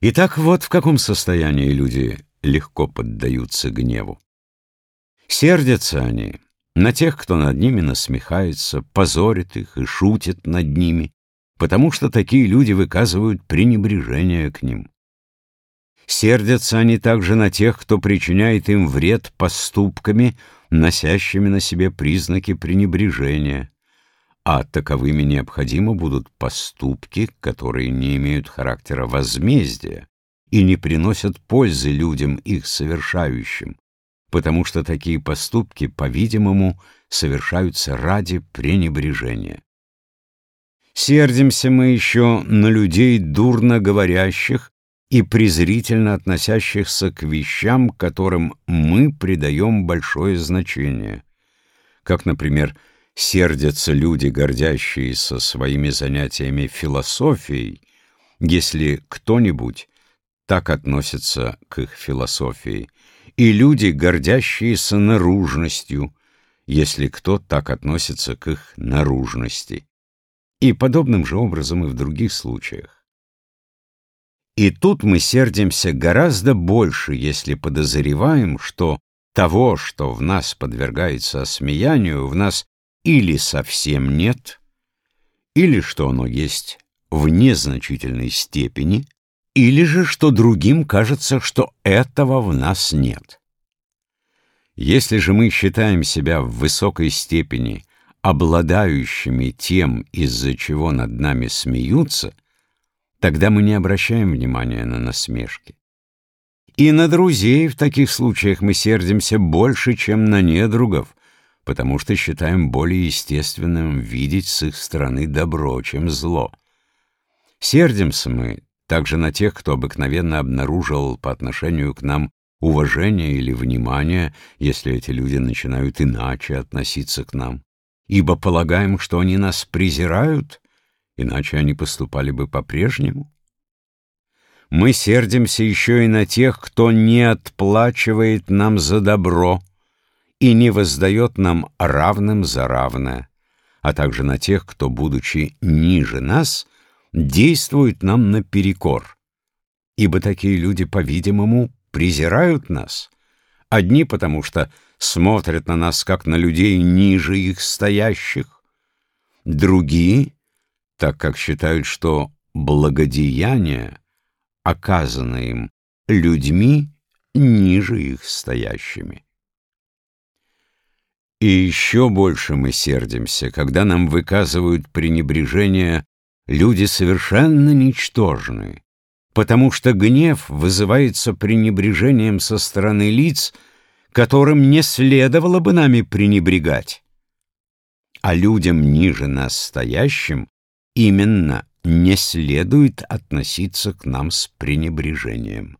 Итак, вот в каком состоянии люди легко поддаются гневу. Сердятся они на тех, кто над ними насмехается, позорит их и шутит над ними, потому что такие люди выказывают пренебрежение к ним. Сердятся они также на тех, кто причиняет им вред поступками, носящими на себе признаки пренебрежения, а таковыми необходимо будут поступки, которые не имеют характера возмездия и не приносят пользы людям их совершающим, потому что такие поступки, по-видимому, совершаются ради пренебрежения. Сердимся мы еще на людей дурно говорящих и презрительно относящихся к вещам, которым мы придаем большое значение, как, например, сердятся люди, гордящиеся своими занятиями философией, если кто-нибудь так относится к их философии, и люди, гордящиеся наружностью, если кто так относится к их наружности, и подобным же образом и в других случаях. И тут мы сердимся гораздо больше, если подозреваем, что того, что в нас подвергается осмеянию, в нас или совсем нет, или что оно есть в незначительной степени, или же что другим кажется, что этого в нас нет. Если же мы считаем себя в высокой степени обладающими тем, из-за чего над нами смеются, тогда мы не обращаем внимания на насмешки. И на друзей в таких случаях мы сердимся больше, чем на недругов, потому что считаем более естественным видеть с их стороны добро, чем зло. Сердимся мы также на тех, кто обыкновенно обнаруживал по отношению к нам уважение или внимание, если эти люди начинают иначе относиться к нам, ибо полагаем, что они нас презирают, иначе они поступали бы по-прежнему. Мы сердимся еще и на тех, кто не отплачивает нам за добро, и не воздает нам равным за равное, а также на тех, кто, будучи ниже нас, действует нам наперекор. Ибо такие люди, по-видимому, презирают нас. Одни потому, что смотрят на нас, как на людей ниже их стоящих, другие, так как считают, что благодеяние оказано им людьми ниже их стоящими. И еще больше мы сердимся, когда нам выказывают пренебрежение люди совершенно ничтожные, потому что гнев вызывается пренебрежением со стороны лиц, которым не следовало бы нами пренебрегать. А людям ниже нас стоящим именно не следует относиться к нам с пренебрежением.